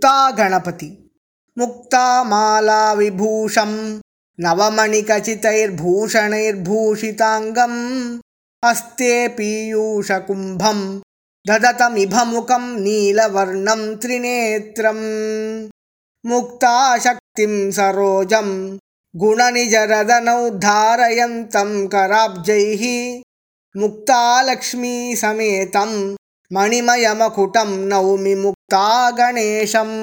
मुक्तागणपति। मुक्तामालाविभूषं नवमणिकचितैर्भूषणैर्भूषिताङ्गम् हस्ते पीयूषकुम्भं ददतमिभमुखं नीलवर्णं त्रिनेत्रम् मुक्ताशक्तिं सरोजं गुणनिजरदनौद्धारयन्तं कराब्जैः। मुक्तालक्ष्मीसमेतं मणिमयमकुटं नौमि मुक्तागणेशम्